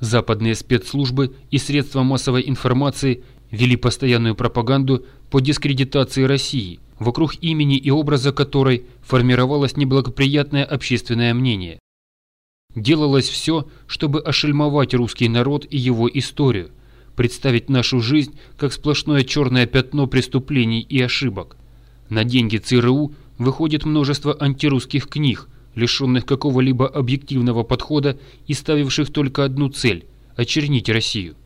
Западные спецслужбы и средства массовой информации вели постоянную пропаганду по дискредитации России, вокруг имени и образа которой формировалось неблагоприятное общественное мнение. Делалось все, чтобы ошельмовать русский народ и его историю, представить нашу жизнь как сплошное черное пятно преступлений и ошибок. На деньги ЦРУ выходит множество антирусских книг, лишенных какого-либо объективного подхода и ставивших только одну цель – очернить Россию.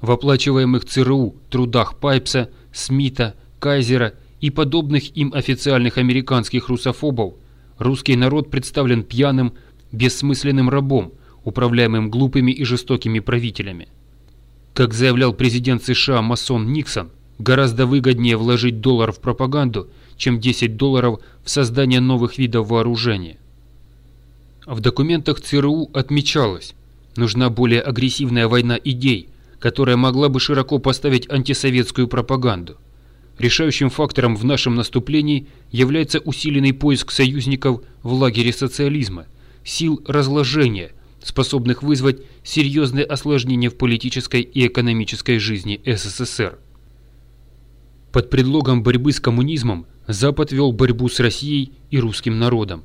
В оплачиваемых ЦРУ трудах Пайпса, Смита, Кайзера и подобных им официальных американских русофобов русский народ представлен пьяным, бессмысленным рабом, управляемым глупыми и жестокими правителями. Как заявлял президент США масон Никсон, гораздо выгоднее вложить доллар в пропаганду, чем 10 долларов в создание новых видов вооружения. В документах ЦРУ отмечалось, нужна более агрессивная война идей, которая могла бы широко поставить антисоветскую пропаганду. Решающим фактором в нашем наступлении является усиленный поиск союзников в лагере социализма, сил разложения – способных вызвать серьезные осложнения в политической и экономической жизни СССР. Под предлогом борьбы с коммунизмом Запад вел борьбу с Россией и русским народом.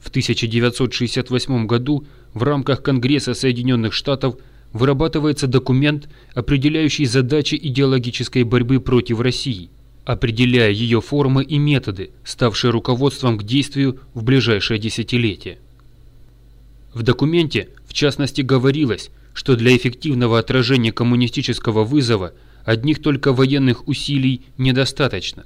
В 1968 году в рамках Конгресса Соединенных Штатов вырабатывается документ, определяющий задачи идеологической борьбы против России, определяя ее формы и методы, ставшие руководством к действию в ближайшее десятилетие. В документе, в частности, говорилось, что для эффективного отражения коммунистического вызова одних только военных усилий недостаточно.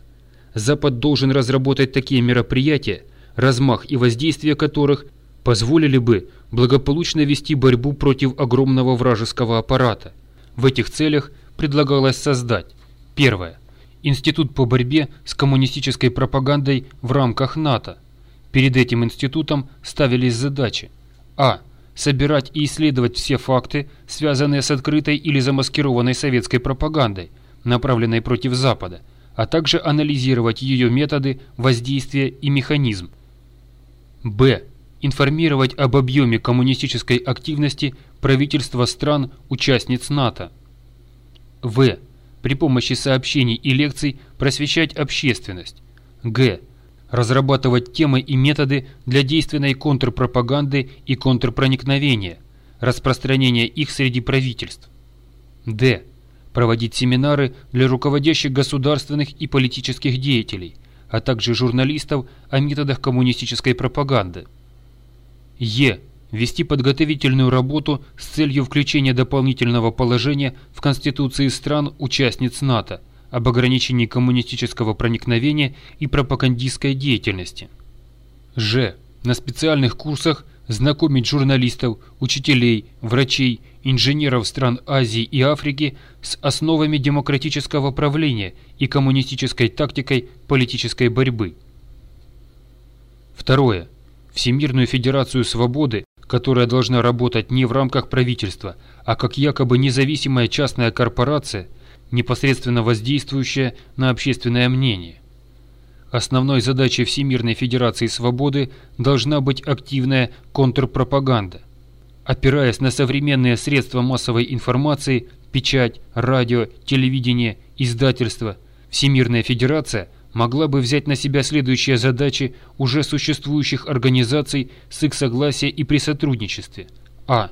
Запад должен разработать такие мероприятия, размах и воздействие которых позволили бы благополучно вести борьбу против огромного вражеского аппарата. В этих целях предлагалось создать Первое. Институт по борьбе с коммунистической пропагандой в рамках НАТО. Перед этим институтом ставились задачи – а. Собирать и исследовать все факты, связанные с открытой или замаскированной советской пропагандой, направленной против Запада, а также анализировать ее методы, воздействия и механизм. Б. Информировать об объеме коммунистической активности правительства стран-участниц НАТО. В. При помощи сообщений и лекций просвещать общественность. Г разрабатывать темы и методы для действенной контрпропаганды и контрпроникновения, распространения их среди правительств. Д. Проводить семинары для руководящих государственных и политических деятелей, а также журналистов о методах коммунистической пропаганды. Е. Вести подготовительную работу с целью включения дополнительного положения в Конституции стран-участниц НАТО – об ограничении коммунистического проникновения и пропагандистской деятельности. Ж. На специальных курсах знакомить журналистов, учителей, врачей, инженеров стран Азии и Африки с основами демократического правления и коммунистической тактикой политической борьбы. Второе. Всемирную Федерацию Свободы, которая должна работать не в рамках правительства, а как якобы независимая частная корпорация – непосредственно воздействующая на общественное мнение. Основной задачей Всемирной Федерации Свободы должна быть активная контрпропаганда. Опираясь на современные средства массовой информации, печать, радио, телевидение, издательство, Всемирная Федерация могла бы взять на себя следующие задачи уже существующих организаций с их согласия и при сотрудничестве. А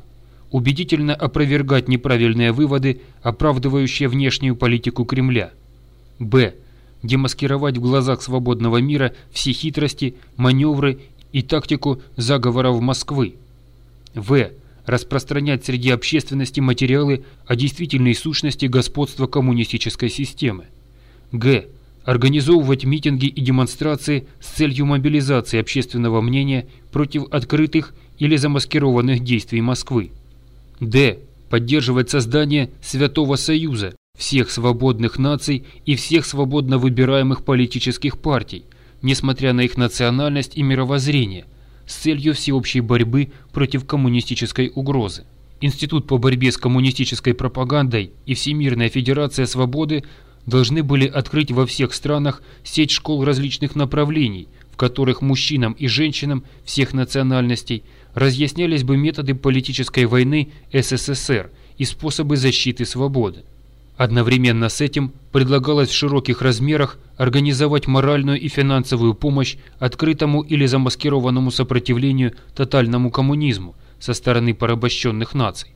убедительно опровергать неправильные выводы, оправдывающие внешнюю политику Кремля. Б. Демаскировать в глазах свободного мира все хитрости, маневры и тактику заговоров Москвы. В. Распространять среди общественности материалы о действительной сущности господства коммунистической системы. Г. Организовывать митинги и демонстрации с целью мобилизации общественного мнения против открытых или замаскированных действий Москвы. Д. Поддерживать создание Святого Союза всех свободных наций и всех свободно выбираемых политических партий, несмотря на их национальность и мировоззрение, с целью всеобщей борьбы против коммунистической угрозы. Институт по борьбе с коммунистической пропагандой и Всемирная Федерация Свободы должны были открыть во всех странах сеть школ различных направлений, в которых мужчинам и женщинам всех национальностей разъяснялись бы методы политической войны СССР и способы защиты свободы. Одновременно с этим предлагалось в широких размерах организовать моральную и финансовую помощь открытому или замаскированному сопротивлению тотальному коммунизму со стороны порабощенных наций.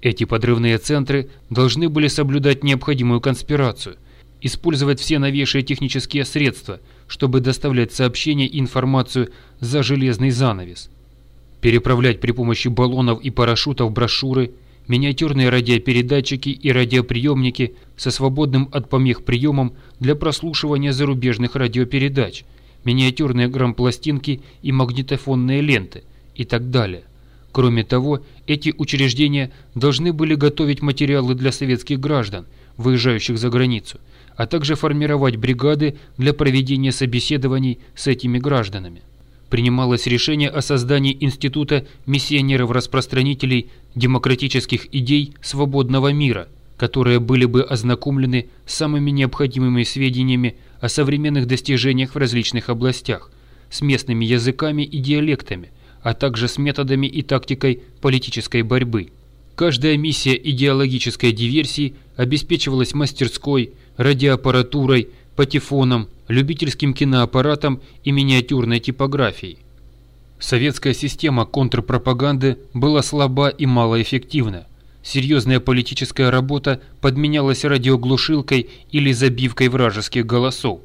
Эти подрывные центры должны были соблюдать необходимую конспирацию, использовать все новейшие технические средства, чтобы доставлять сообщения и информацию за железный занавес, переправлять при помощи баллонов и парашютов брошюры, миниатюрные радиопередатчики и радиоприемники со свободным от помех приемом для прослушивания зарубежных радиопередач, миниатюрные грампластинки и магнитофонные ленты и так далее. Кроме того, эти учреждения должны были готовить материалы для советских граждан, выезжающих за границу, а также формировать бригады для проведения собеседований с этими гражданами. Принималось решение о создании Института миссионеров-распространителей демократических идей свободного мира, которые были бы ознакомлены с самыми необходимыми сведениями о современных достижениях в различных областях, с местными языками и диалектами – а также с методами и тактикой политической борьбы. Каждая миссия идеологической диверсии обеспечивалась мастерской, радиоаппаратурой, патефоном, любительским киноаппаратом и миниатюрной типографией. Советская система контрпропаганды была слаба и малоэффективна. Серьезная политическая работа подменялась радиоглушилкой или забивкой вражеских голосов,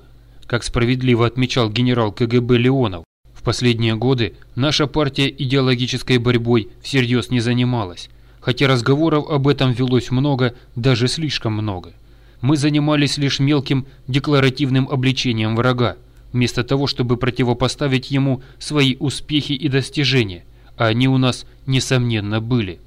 как справедливо отмечал генерал КГБ Леонов последние годы наша партия идеологической борьбой всерьез не занималась, хотя разговоров об этом велось много, даже слишком много. Мы занимались лишь мелким декларативным обличением врага, вместо того, чтобы противопоставить ему свои успехи и достижения, а они у нас, несомненно, были.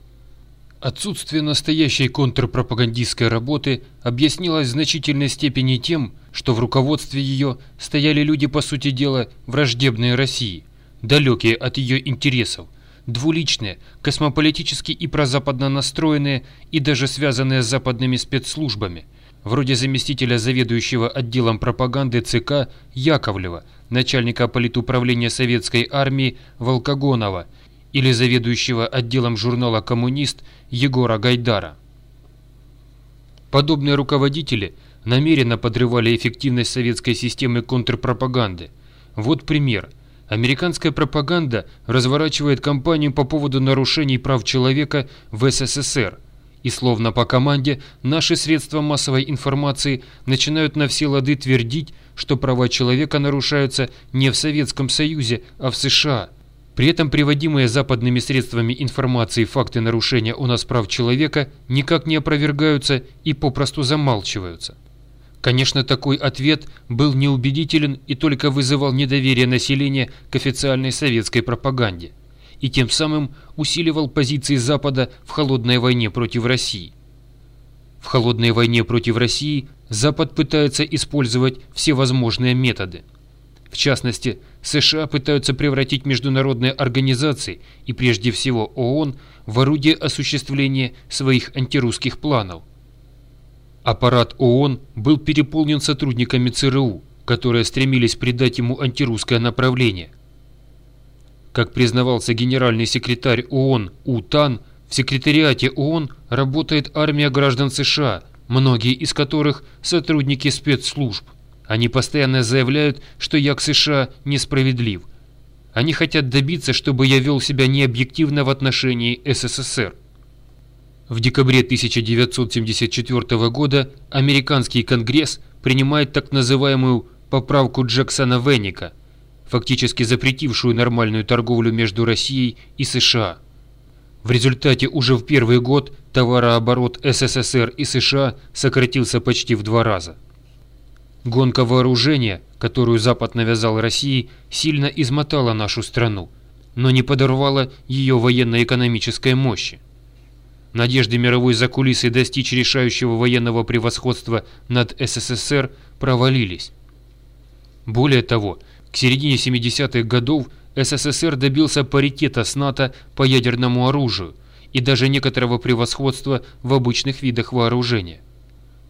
Отсутствие настоящей контрпропагандистской работы объяснилось в значительной степени тем, что в руководстве ее стояли люди, по сути дела, враждебные России, далекие от ее интересов, двуличные, космополитически и прозападно настроенные и даже связанные с западными спецслужбами, вроде заместителя заведующего отделом пропаганды ЦК Яковлева, начальника политуправления советской армии Волкогонова – или заведующего отделом журнала «Коммунист» Егора Гайдара. Подобные руководители намеренно подрывали эффективность советской системы контрпропаганды. Вот пример. Американская пропаганда разворачивает кампанию по поводу нарушений прав человека в СССР. И словно по команде наши средства массовой информации начинают на все лады твердить, что права человека нарушаются не в Советском Союзе, а в США – при этом приводимые западными средствами информации факты нарушения у нас прав человека никак не опровергаются и попросту замалчиваются. Конечно, такой ответ был неубедителен и только вызывал недоверие населения к официальной советской пропаганде и тем самым усиливал позиции Запада в холодной войне против России. В холодной войне против России Запад пытается использовать все возможные методы – в частности, США пытаются превратить международные организации и прежде всего ООН в орудие осуществления своих антирусских планов. Аппарат ООН был переполнен сотрудниками ЦРУ, которые стремились придать ему антирусское направление. Как признавался генеральный секретарь ООН Утан, в секретариате ООН работает армия граждан США, многие из которых сотрудники спецслужб. Они постоянно заявляют, что я к США несправедлив. Они хотят добиться, чтобы я вел себя необъективно в отношении СССР. В декабре 1974 года американский конгресс принимает так называемую «поправку Джексона-Венника», фактически запретившую нормальную торговлю между Россией и США. В результате уже в первый год товарооборот СССР и США сократился почти в два раза. Гонка вооружения, которую Запад навязал России, сильно измотала нашу страну, но не подорвала ее военно-экономической мощи. Надежды мировой закулисы достичь решающего военного превосходства над СССР провалились. Более того, к середине 70-х годов СССР добился паритета с НАТО по ядерному оружию и даже некоторого превосходства в обычных видах вооружения.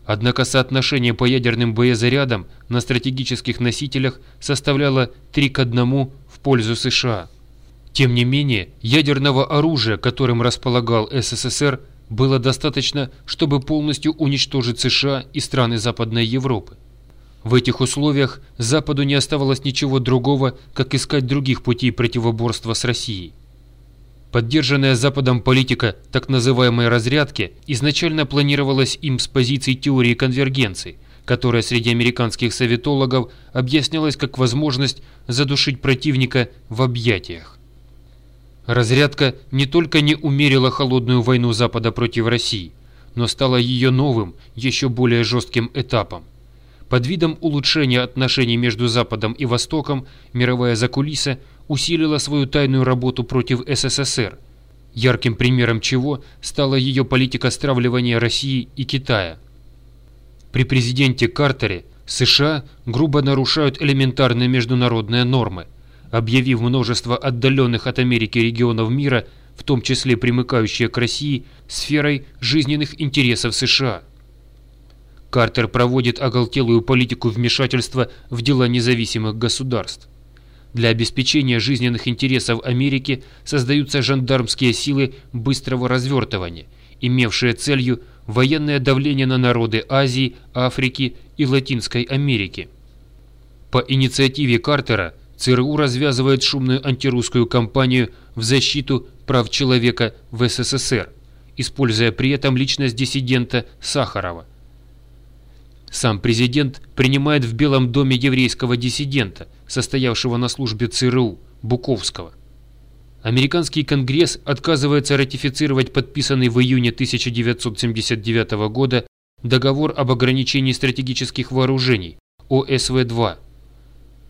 Однако соотношение по ядерным боезарядам на стратегических носителях составляло 3 к 1 в пользу США. Тем не менее, ядерного оружия, которым располагал СССР, было достаточно, чтобы полностью уничтожить США и страны Западной Европы. В этих условиях Западу не оставалось ничего другого, как искать других путей противоборства с Россией. Поддержанная Западом политика так называемой «разрядки» изначально планировалась им с позиции теории конвергенции, которая среди американских советологов объяснялась как возможность задушить противника в объятиях. Разрядка не только не умерила холодную войну Запада против России, но стала ее новым, еще более жестким этапом. Под видом улучшения отношений между Западом и Востоком мировая закулиса усилила свою тайную работу против СССР, ярким примером чего стала ее политика стравливания России и Китая. При президенте Картере США грубо нарушают элементарные международные нормы, объявив множество отдаленных от Америки регионов мира, в том числе примыкающие к России, сферой жизненных интересов США – Картер проводит оголтелую политику вмешательства в дела независимых государств. Для обеспечения жизненных интересов Америки создаются жандармские силы быстрого развертывания, имевшие целью военное давление на народы Азии, Африки и Латинской Америки. По инициативе Картера ЦРУ развязывает шумную антирусскую кампанию в защиту прав человека в СССР, используя при этом личность диссидента Сахарова. Сам президент принимает в Белом доме еврейского диссидента, состоявшего на службе ЦРУ, Буковского. Американский конгресс отказывается ратифицировать подписанный в июне 1979 года договор об ограничении стратегических вооружений ОСВ-2.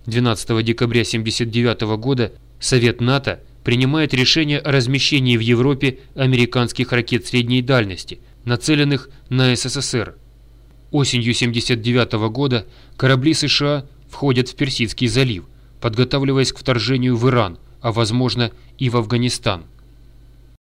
12 декабря 1979 года Совет НАТО принимает решение о размещении в Европе американских ракет средней дальности, нацеленных на СССР. Осенью 1979 года корабли США входят в Персидский залив, подготавливаясь к вторжению в Иран, а возможно и в Афганистан –